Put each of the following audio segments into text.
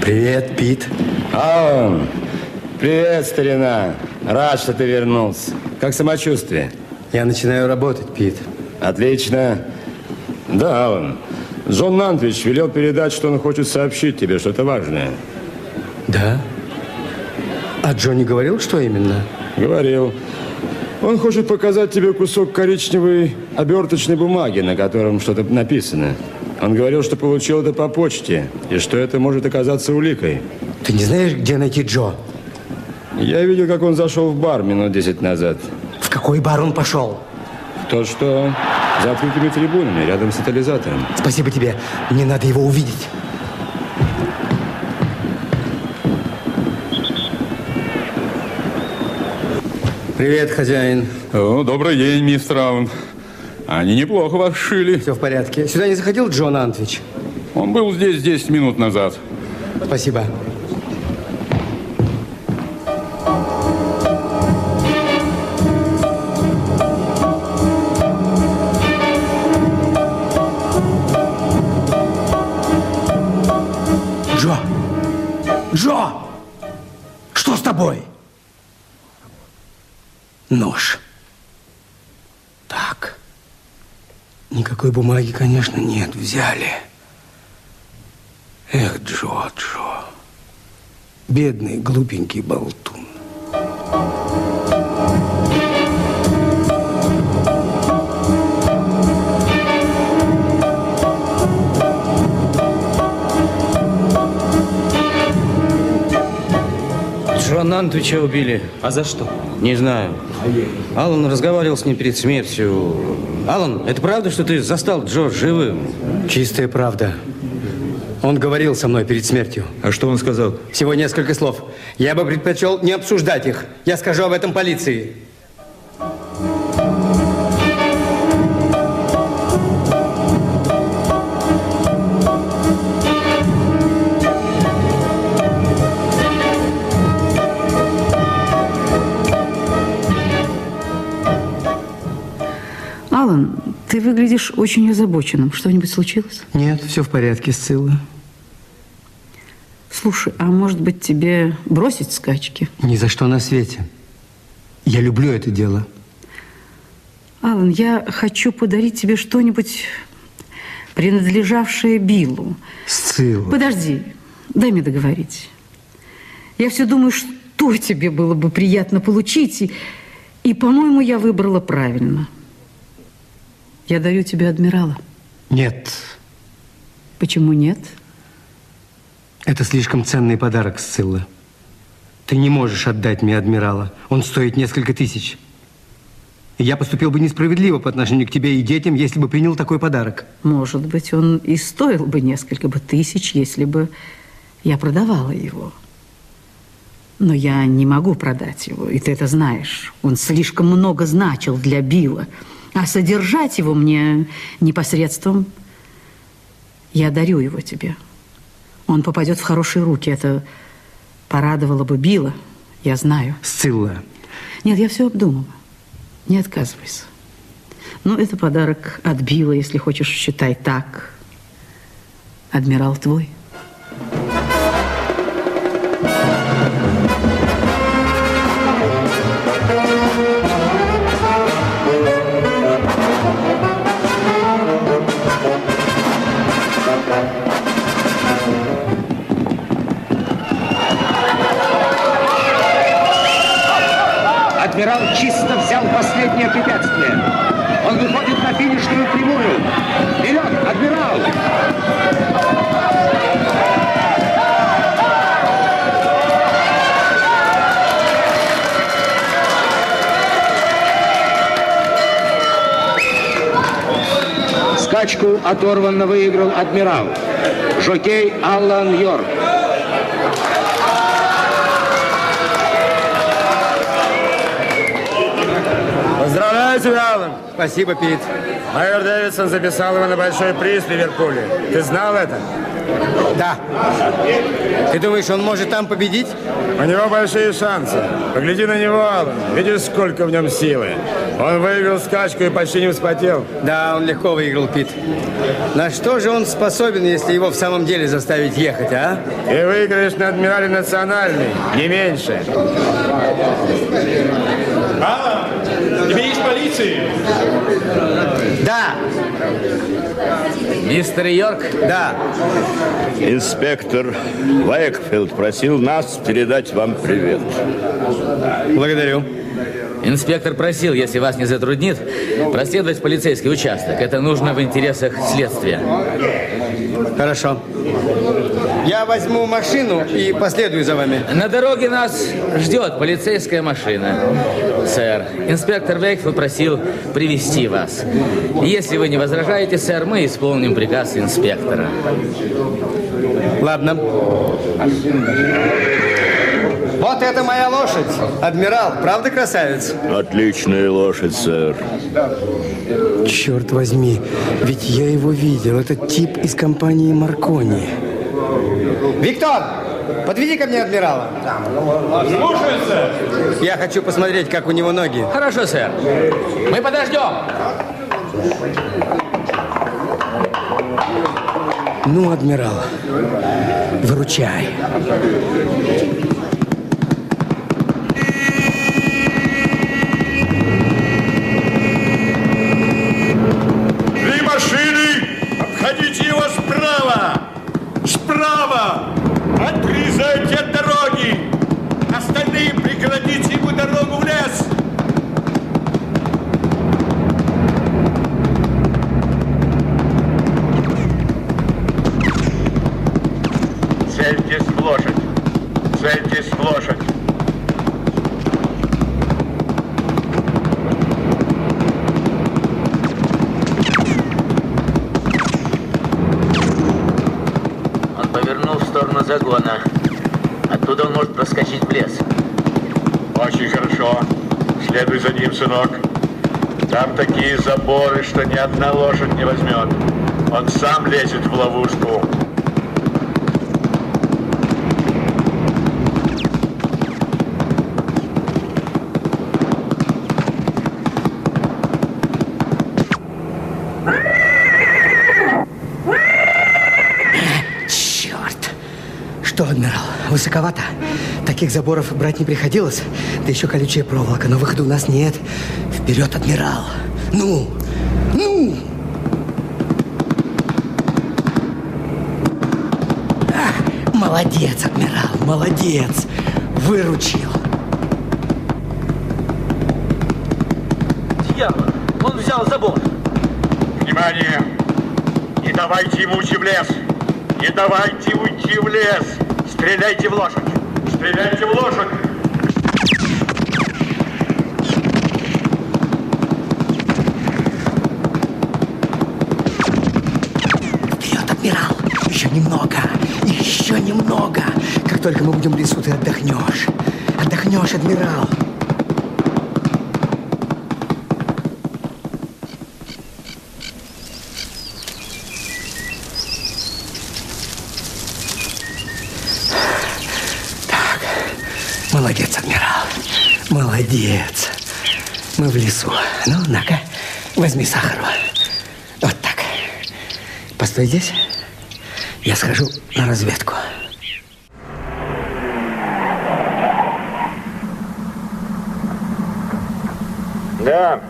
Привет, Пит. Алан, привет, старина. Рад, что ты вернулся. Как самочувствие? Я начинаю работать, Пит. Отлично. Да, Алан. Джон Нантвич велел передать, что он хочет сообщить тебе что-то важное. Да? А Джонни говорил, что именно? Говорил. Он хочет показать тебе кусок коричневой оберточной бумаги, на котором что-то написано. Он говорил, что получил это по почте, и что это может оказаться уликой. Ты не знаешь, где найти Джо? Я видел, как он зашел в бар минут 10 назад. В какой бар он пошел? В то, что за открытыми трибунами, рядом с тотализатором. Спасибо тебе. Мне надо его увидеть. Привет, хозяин. О, добрый день, мистер Аун. Они неплохо вас шили. Все в порядке. Сюда не заходил Джон Антвич? Он был здесь 10 минут назад. Спасибо. Бумаги, конечно, нет. Взяли. Эх, Джо, Джо. Бедный, глупенький болтун. Джона Антвича убили. А за что? Не знаю. Алан разговаривал с ним перед смертью. Алан, это правда, что ты застал Джо живым? Чистая правда. Он говорил со мной перед смертью. А что он сказал? Всего несколько слов. Я бы предпочел не обсуждать их. Я скажу об этом полиции. Выглядишь очень озабоченным. Что-нибудь случилось? Нет, все в порядке, Сцилла. Слушай, а может быть тебе бросить скачки? Ни за что на свете. Я люблю это дело. Алан, я хочу подарить тебе что-нибудь, принадлежавшее Биллу. Сцилла. Подожди, дай мне договорить. Я все думаю, что тебе было бы приятно получить, и, и по-моему, я выбрала правильно. Я дарю тебе адмирала. Нет, Почему нет? это слишком ценный подарок, Сцилла. Ты не можешь отдать мне адмирала. Он стоит несколько тысяч. И я поступил бы несправедливо по отношению к тебе и детям, если бы принял такой подарок. Может быть, он и стоил бы несколько бы тысяч, если бы я продавала его. Но я не могу продать его, и ты это знаешь. Он слишком много значил для Билла. А содержать его мне непосредством я дарю его тебе. Он попадет в хорошие руки. Это порадовало бы Билла, я знаю. Сцилла, Нет, я все обдумала. Не отказывайся. Ну, это подарок от Билла, если хочешь, считай так. Адмирал твой. Скачку оторванно выиграл адмирал. Жокей Аллан Йорк. Поздравляю тебя, Алан. спасибо, Пит. Майор Дэвидсон записал его на большой приз в Ливерпуле. Ты знал это? Да. Ты думаешь, он может там победить? У него большие шансы. Погляди на него, Аллан. Видишь, сколько в нем силы. Он выиграл скачку и почти не вспотел. Да, он легко выиграл Пит. На что же он способен, если его в самом деле заставить ехать, а? Ты выиграешь на Адмирале Национальный, не меньше. Аллан, тебе есть полиции? Да. Мистер Йорк, Да. Инспектор Вайкфилд просил нас передать вам привет. Благодарю. Инспектор просил, если вас не затруднит, проследовать в полицейский участок. Это нужно в интересах следствия. Хорошо. Я возьму машину и последую за вами. На дороге нас ждет полицейская машина. Сэр, инспектор Вейкфилд просил привести вас. Если вы не возражаете, сэр, мы исполним приказ инспектора. Ладно. Вот это моя лошадь, адмирал. Правда, красавец? Отличная лошадь, сэр. Черт возьми, ведь я его видел. Этот тип из компании Маркони. Виктор, подведи ко мне адмирала. Слушается. Я хочу посмотреть, как у него ноги. Хорошо, сэр. Мы подождем. Ну, адмирал, выручай. Три машины! Обходите его справа! Справа! Отрезайте от дороги! Остальные преградите ему дорогу в лес! Цельтесь в лошадь! Цельтесь в лошадь! Он повернул в сторону загона. Оттуда он может проскочить в лес. Очень хорошо. Следуй за ним, сынок. Там такие заборы, что ни одна лошадь не возьмет. Он сам лезет в ловушку. Что, адмирал, высоковато? Таких заборов брать не приходилось. Да еще колючая проволока, но выхода у нас нет. Вперед, адмирал! Ну! Ну! А, молодец, адмирал, молодец! Выручил! Дьявол! Он взял забор! Внимание! Не давайте ему уйти в лес! Не давайте уйти в лес! Стреляйте в лошадь! Стреляйте в лошадь! Вперед, адмирал! Еще немного! Еще немного! Как только мы будем в лесу, ты отдохнешь. Отдохнешь, адмирал! Так, молодец, адмирал. Молодец. Мы в лесу. Ну, на-ка, возьми сахару. Вот так. Постой здесь. Я схожу на разведку. Да,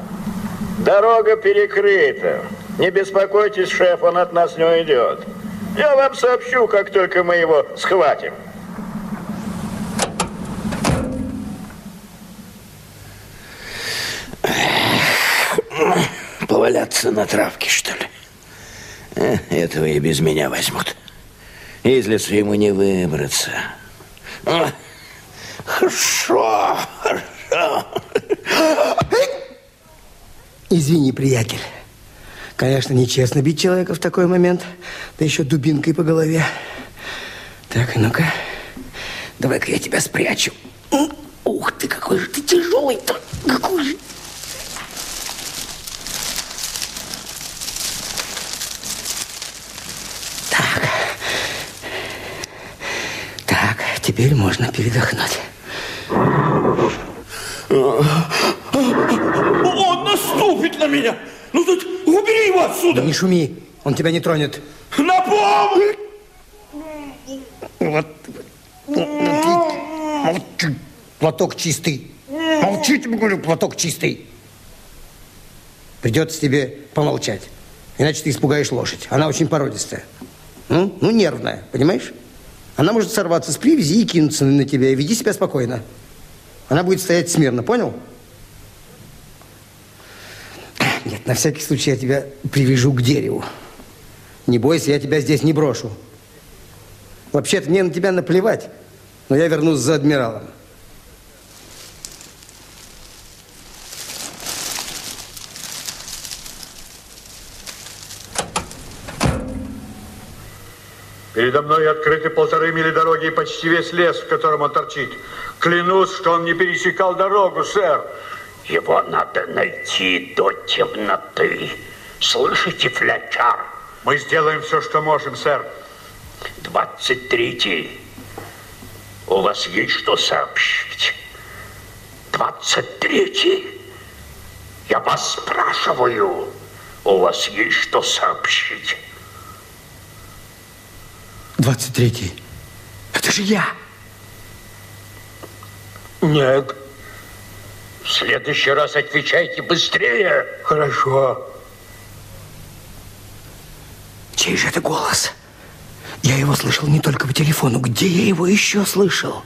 дорога перекрыта. Не беспокойтесь, шеф, он от нас не уйдет. Я вам сообщу, как только мы его схватим. Поваляться на травке, что ли? Э, Этого и без меня возьмут. Из лесу ему не выбраться. А, Хорошо, хорошо. Извини, приятель. Конечно, нечестно бить человека в такой момент, да еще дубинкой по голове. Так, ну-ка. Давай-ка я тебя спрячу. Ух ты, какой же ты тяжелый-то. Какой же. Так, Теперь можно передохнуть. Он наступит на меня! Ну тут убери его отсюда! Да не шуми, он тебя не тронет. На помощь! Вот. Молчи. Платок чистый. Молчи, тебе говорю, платок чистый. Придется тебе помолчать. Иначе ты испугаешь лошадь. Она очень породистая. Ну, ну нервная, понимаешь? Она может сорваться с привязи и кинуться на тебя. И веди себя спокойно. Она будет стоять смирно, понял? Нет, на всякий случай я тебя привяжу к дереву. Не бойся, я тебя здесь не брошу. Вообще-то мне на тебя наплевать, но я вернусь за адмиралом. Передо мной открыты полторы мили дороги и почти весь лес, в котором он торчит. Клянусь, что он не пересекал дорогу, сэр. Его надо найти до темноты. Слышите, Флетчер? Мы сделаем все, что можем, сэр. 23-й. У вас есть что сообщить? 23-й. Я вас спрашиваю. У вас есть что сообщить? 23-й. Это же я. Нет. В следующий раз отвечайте быстрее. Хорошо. Чей же это голос? Я его слышал не только по телефону. Где я его еще слышал?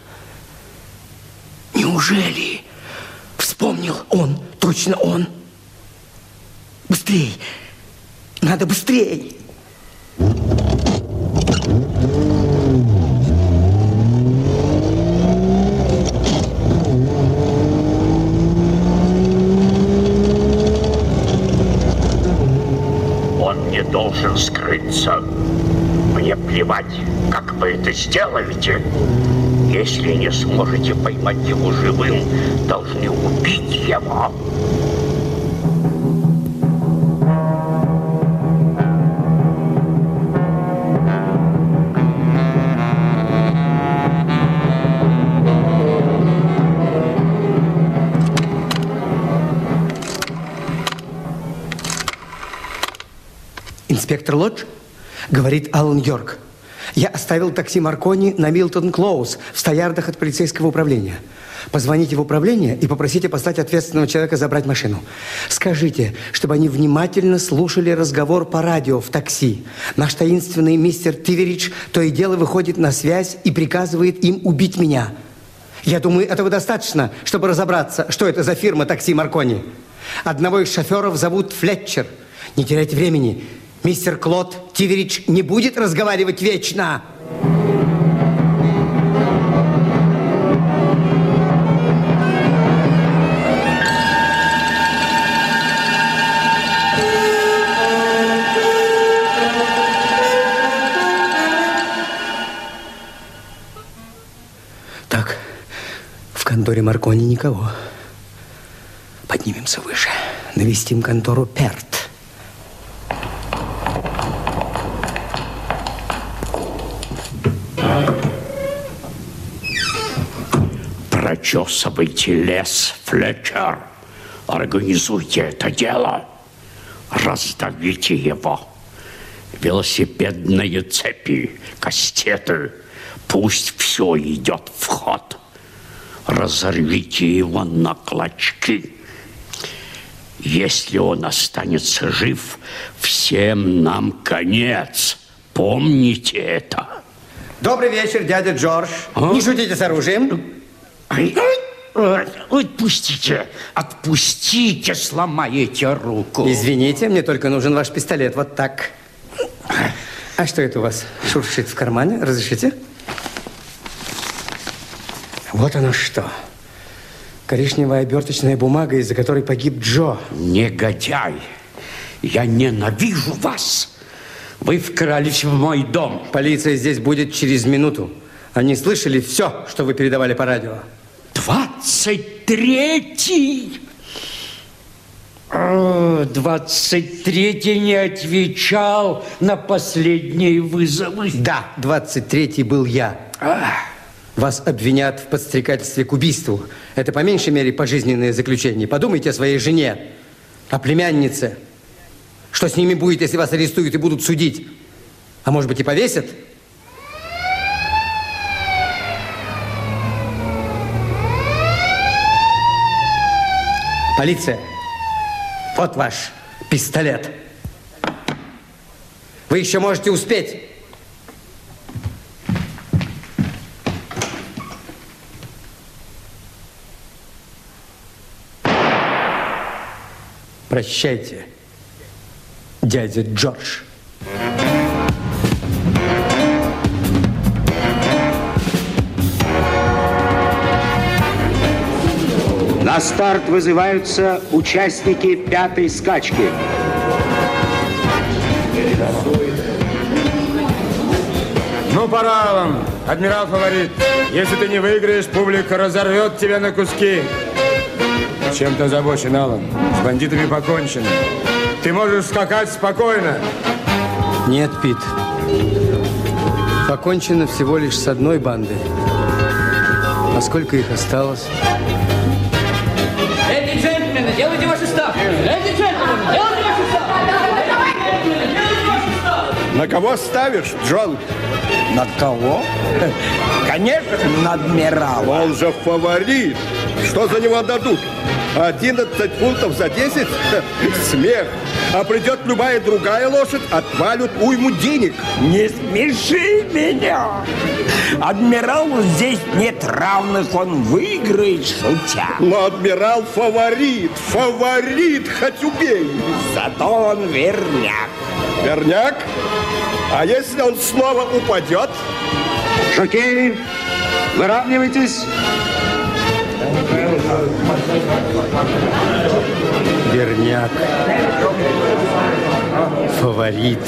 Неужели? Вспомнил он, точно он. Быстрей! Надо быстрей! Он не должен скрыться. Мне плевать, как вы это сделаете. Если не сможете поймать его живым, должны убить его. Инспектор Лодж, говорит Алан Йорк. Я оставил такси Маркони на Милтон Клоуз в стоярдах от полицейского управления. Позвоните в управление и попросите послать ответственного человека забрать машину. Скажите, чтобы они внимательно слушали разговор по радио в такси. Наш таинственный мистер Тиверидж то и дело выходит на связь и приказывает им убить меня. Я думаю, этого достаточно, чтобы разобраться, что это за фирма такси Маркони. Одного из шоферов зовут Флетчер. Не теряйте времени. Мистер Клод Тиверидж не будет разговаривать вечно. Так, в конторе Маркони никого. Поднимемся выше. Навестим контору Перт. Прочесывайте лес, Флетчер. Организуйте это дело. Раздавите его. Велосипедные цепи, кастеты. Пусть все идет в ход. Разорвите его на клочки. Если он останется жив, всем нам конец. Помните это. Добрый вечер, дядя Джордж. Не шутите с оружием. Отпустите, отпустите, сломаете руку. Извините, мне только нужен ваш пистолет. Вот так. А что это у вас шуршит в кармане? Разрешите? Вот оно что. Коричневая оберточная бумага, из-за которой погиб Джо. Негодяй, я ненавижу вас. Вы вкрались в мой дом. Полиция здесь будет через минуту. Они слышали все, что вы передавали по радио. Двадцать третий. Двадцать третий не отвечал на последние вызовы. Да, 23-й был я. А, Вас обвинят в подстрекательстве к убийству. Это по меньшей мере пожизненное заключение. Подумайте о своей жене, о племяннице. Что с ними будет, если вас арестуют и будут судить? А может быть и повесят? Полиция, вот ваш пистолет. Вы еще можете успеть. Прощайте, дядя Джордж. На старт вызываются участники пятой скачки. Ну, пора вам, адмирал фаворит. Если ты не выиграешь, публика разорвет тебя на куски. Чем ты озабочен, Аллан? С бандитами покончено. Ты можешь скакать спокойно. Нет, Пит. Покончено всего лишь с одной бандой. А сколько их осталось? На кого ставишь, Джон? На кого? Конечно, на адмирала. Он же фаворит. Что за него дадут? 11 фунтов за 10? Смех. А придет любая другая лошадь, отвалят уйму денег. Не смеши меня. Адмиралу здесь нет равных, он выиграет, шутя. Но адмирал фаворит, фаворит, хоть убей. Зато он верняк. Верняк? А если он снова упадет? Жокеи, выравнивайтесь. Верняк. Фаворит.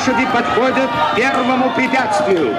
Лошади подходят к первому препятствию.